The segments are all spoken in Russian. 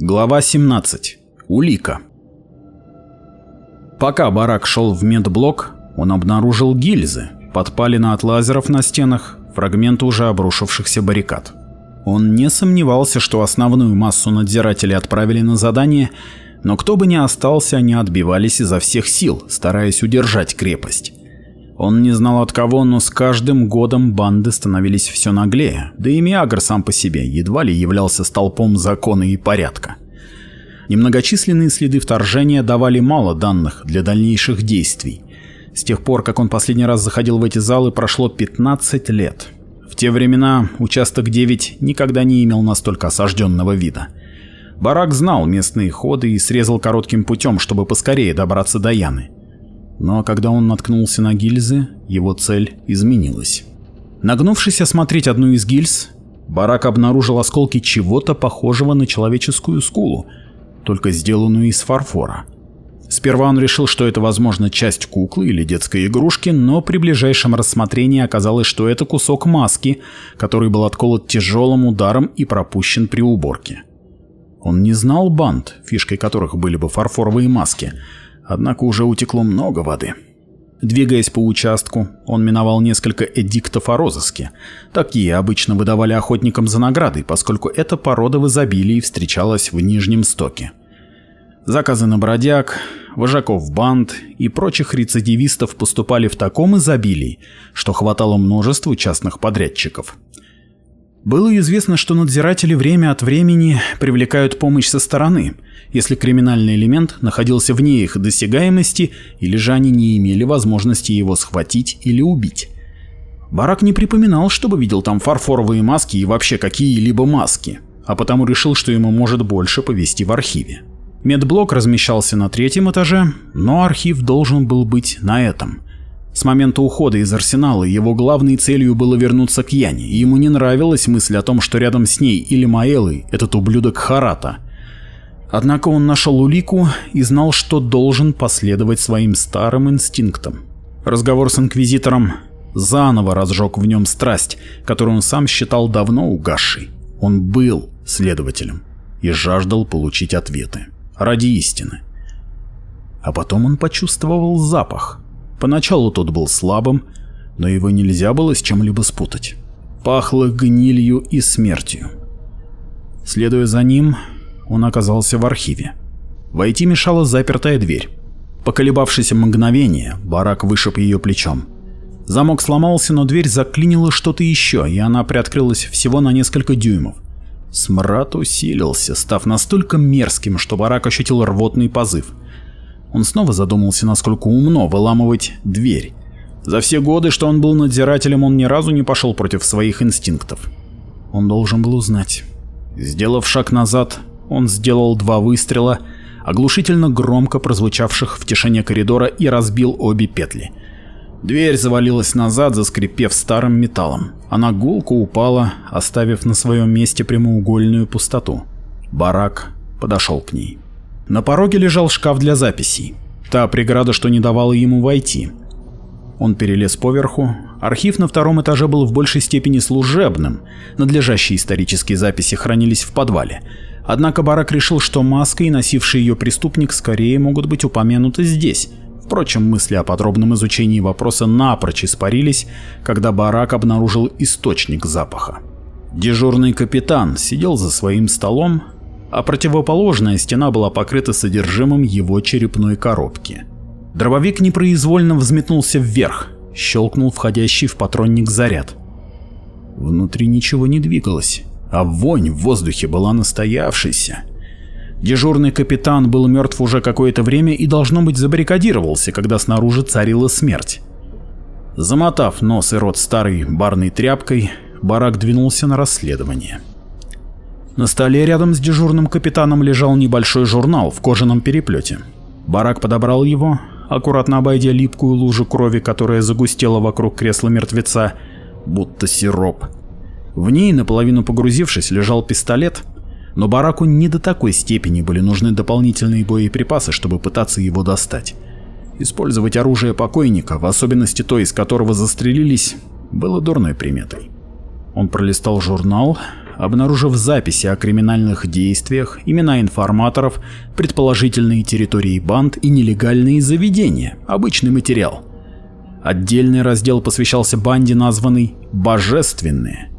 Глава 17. Улика. Пока барак шел в медблок, он обнаружил гильзы, подпалины от лазеров на стенах, фрагменты уже обрушившихся баррикад. Он не сомневался, что основную массу надзирателей отправили на задание, но кто бы ни остался, они отбивались изо всех сил, стараясь удержать крепость. Он не знал от кого, но с каждым годом банды становились все наглее, да и Миагр сам по себе едва ли являлся столпом закона и порядка. Немногочисленные следы вторжения давали мало данных для дальнейших действий. С тех пор, как он последний раз заходил в эти залы, прошло 15 лет. В те времена участок 9 никогда не имел настолько осажденного вида. Барак знал местные ходы и срезал коротким путем, чтобы поскорее добраться до Яны. Но когда он наткнулся на гильзы, его цель изменилась. Нагнувшись осмотреть одну из гильз, Барак обнаружил осколки чего-то похожего на человеческую скулу, только сделанную из фарфора. Сперва он решил, что это, возможно, часть куклы или детской игрушки, но при ближайшем рассмотрении оказалось, что это кусок маски, который был отколот тяжелым ударом и пропущен при уборке. Он не знал банд, фишкой которых были бы фарфоровые маски, Однако уже утекло много воды. Двигаясь по участку, он миновал несколько эдиктов о розыске. Такие обычно выдавали охотникам за награды, поскольку эта порода в изобилии встречалась в Нижнем Стоке. Заказы на бродяг, вожаков банд и прочих рецидивистов поступали в таком изобилии, что хватало множеству частных подрядчиков. Было известно, что надзиратели время от времени привлекают помощь со стороны, если криминальный элемент находился вне их досягаемости или же они не имели возможности его схватить или убить. Барак не припоминал, чтобы видел там фарфоровые маски и вообще какие-либо маски, а потому решил, что ему может больше повести в архиве. Медблок размещался на третьем этаже, но архив должен был быть на этом – с момента ухода из Арсенала его главной целью было вернуться к Яне, и ему не нравилась мысль о том, что рядом с ней или Маэлой этот ублюдок Харата. Однако он нашел улику и знал, что должен последовать своим старым инстинктам. Разговор с Инквизитором заново разжег в нем страсть, которую он сам считал давно угасшей. Он был следователем и жаждал получить ответы ради истины. А потом он почувствовал запах. Поначалу тот был слабым, но его нельзя было с чем-либо спутать. Пахло гнилью и смертью. Следуя за ним, он оказался в архиве. Войти мешала запертая дверь. Поколебавшись мгновение, барак вышиб ее плечом. Замок сломался, но дверь заклинила что-то еще, и она приоткрылась всего на несколько дюймов. Смрад усилился, став настолько мерзким, что барак ощутил рвотный позыв. Он снова задумался, насколько умно выламывать дверь. За все годы, что он был надзирателем, он ни разу не пошел против своих инстинктов. Он должен был узнать. Сделав шаг назад, он сделал два выстрела, оглушительно громко прозвучавших в тишине коридора и разбил обе петли. Дверь завалилась назад, заскрипев старым металлом. Она гулко упала, оставив на своем месте прямоугольную пустоту. Барак подошел к ней. На пороге лежал шкаф для записей. Та преграда, что не давала ему войти. Он перелез поверху. Архив на втором этаже был в большей степени служебным. Надлежащие исторические записи хранились в подвале. Однако Барак решил, что маска и носивший ее преступник скорее могут быть упомянуты здесь. Впрочем, мысли о подробном изучении вопроса напрочь испарились, когда Барак обнаружил источник запаха. Дежурный капитан сидел за своим столом, а противоположная стена была покрыта содержимым его черепной коробки. Дробовик непроизвольно взметнулся вверх, щелкнул входящий в патронник заряд. Внутри ничего не двигалось, а вонь в воздухе была настоявшейся. Дежурный капитан был мертв уже какое-то время и, должно быть, забаррикадировался, когда снаружи царила смерть. Замотав нос и рот старой барной тряпкой, барак двинулся на расследование. На столе рядом с дежурным капитаном лежал небольшой журнал в кожаном переплете. Барак подобрал его, аккуратно обойдя липкую лужу крови, которая загустела вокруг кресла мертвеца, будто сироп. В ней, наполовину погрузившись, лежал пистолет, но бараку не до такой степени были нужны дополнительные боеприпасы, чтобы пытаться его достать. Использовать оружие покойника, в особенности то, из которого застрелились, было дурной приметой. Он пролистал журнал, обнаружив записи о криминальных действиях, имена информаторов, предположительные территории банд и нелегальные заведения, обычный материал. Отдельный раздел посвящался банде, названной «Божественные»,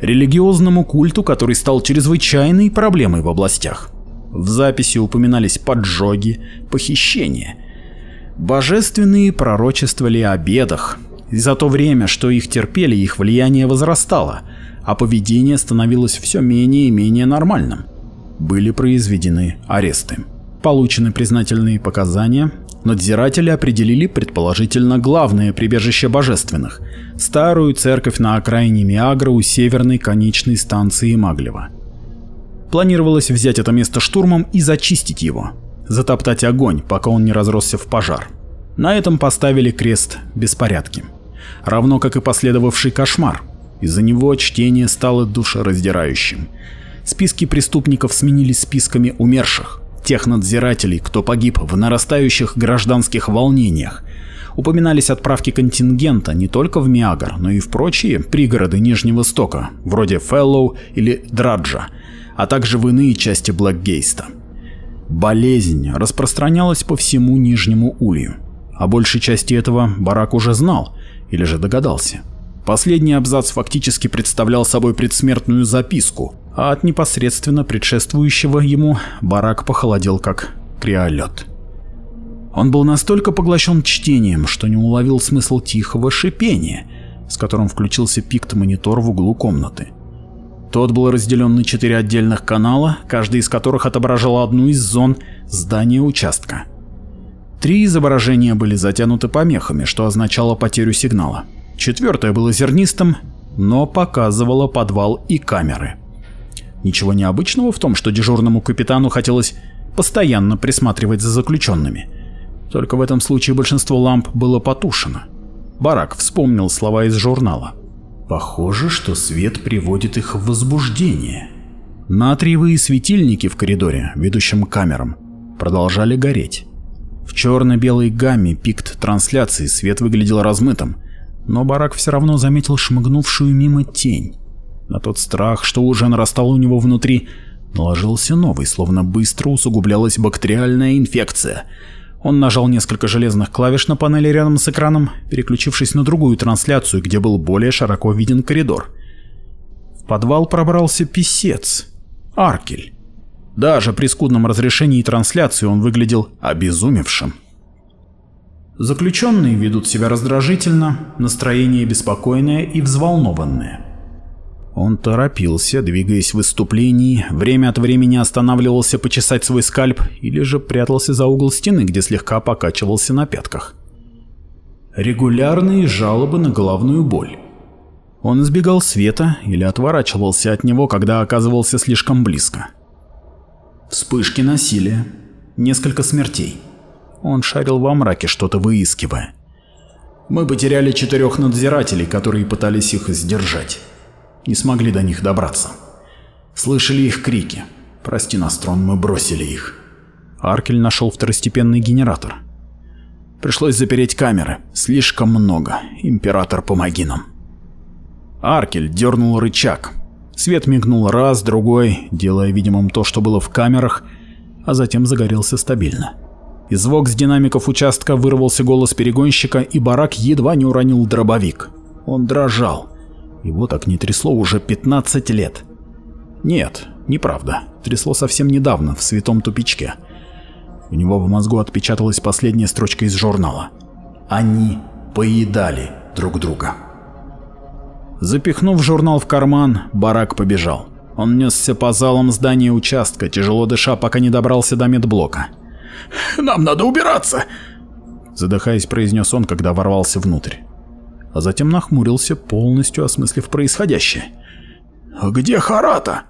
религиозному культу, который стал чрезвычайной проблемой в областях. В записи упоминались поджоги, похищения. Божественные пророчествовали о бедах, и за то время, что их терпели, их влияние возрастало, а поведение становилось все менее и менее нормальным. Были произведены аресты. Получены признательные показания, надзиратели определили предположительно главное прибежище божественных – старую церковь на окраине Миагра у северной конечной станции Маглева. Планировалось взять это место штурмом и зачистить его, затоптать огонь, пока он не разросся в пожар. На этом поставили крест беспорядки. Равно как и последовавший кошмар – из-за него чтение стало душераздирающим. Списки преступников сменились списками умерших, тех надзирателей, кто погиб в нарастающих гражданских волнениях. Упоминались отправки контингента не только в Миагар, но и в прочие пригороды Нижнего Стока, вроде Феллоу или Драджа, а также в иные части Блэкгейста. Болезнь распространялась по всему Нижнему Улью. О большей части этого Барак уже знал, или же догадался. Последний абзац фактически представлял собой предсмертную записку, а от непосредственно предшествующего ему барак похолодел как криолет. Он был настолько поглощен чтением, что не уловил смысл тихого шипения, с которым включился пикт-монитор в углу комнаты. Тот был разделен на четыре отдельных канала, каждый из которых отображал одну из зон здания участка. Три изображения были затянуты помехами, что означало потерю сигнала. Четвертое было зернистым, но показывало подвал и камеры. Ничего необычного в том, что дежурному капитану хотелось постоянно присматривать за заключенными. Только в этом случае большинство ламп было потушено. Барак вспомнил слова из журнала. «Похоже, что свет приводит их в возбуждение». Натриевые светильники в коридоре, ведущем к камерам, продолжали гореть. В черно-белой гамме пикт трансляции свет выглядел размытым, но барак все равно заметил шмыгнувшую мимо тень. На тот страх, что уже нарастал у него внутри, наложился новый, словно быстро усугублялась бактериальная инфекция. Он нажал несколько железных клавиш на панели рядом с экраном, переключившись на другую трансляцию, где был более широко виден коридор. В подвал пробрался писец, Аркель. Даже при скудном разрешении трансляции он выглядел обезумевшим. Заключенные ведут себя раздражительно, настроение беспокойное и взволнованное. Он торопился, двигаясь в выступлении, время от времени останавливался почесать свой скальп или же прятался за угол стены, где слегка покачивался на пятках. Регулярные жалобы на головную боль. Он избегал света или отворачивался от него, когда оказывался слишком близко. Вспышки насилия. Несколько смертей. Он шарил во мраке, что-то выискивая. Мы потеряли четырех надзирателей, которые пытались их сдержать. Не смогли до них добраться. Слышали их крики. Прости, Настрон, мы бросили их. Аркель нашел второстепенный генератор. Пришлось запереть камеры. Слишком много. Император, помоги нам. Аркель дернул рычаг. Свет мигнул раз, другой, делая видимым то, что было в камерах, а затем загорелся стабильно. Из звук с динамиков участка вырвался голос перегонщика, и барак едва не уронил дробовик. Он дрожал. Его так не трясло уже 15 лет. Нет, неправда. Трясло совсем недавно, в святом тупичке. У него в мозгу отпечаталась последняя строчка из журнала. Они поедали друг друга. Запихнув журнал в карман, барак побежал. Он несся по залам здания участка, тяжело дыша, пока не добрался до медблока. Нам надо убираться!» Задыхаясь, произнес он, когда ворвался внутрь. А затем нахмурился, полностью осмыслив происходящее. «Где Харата?»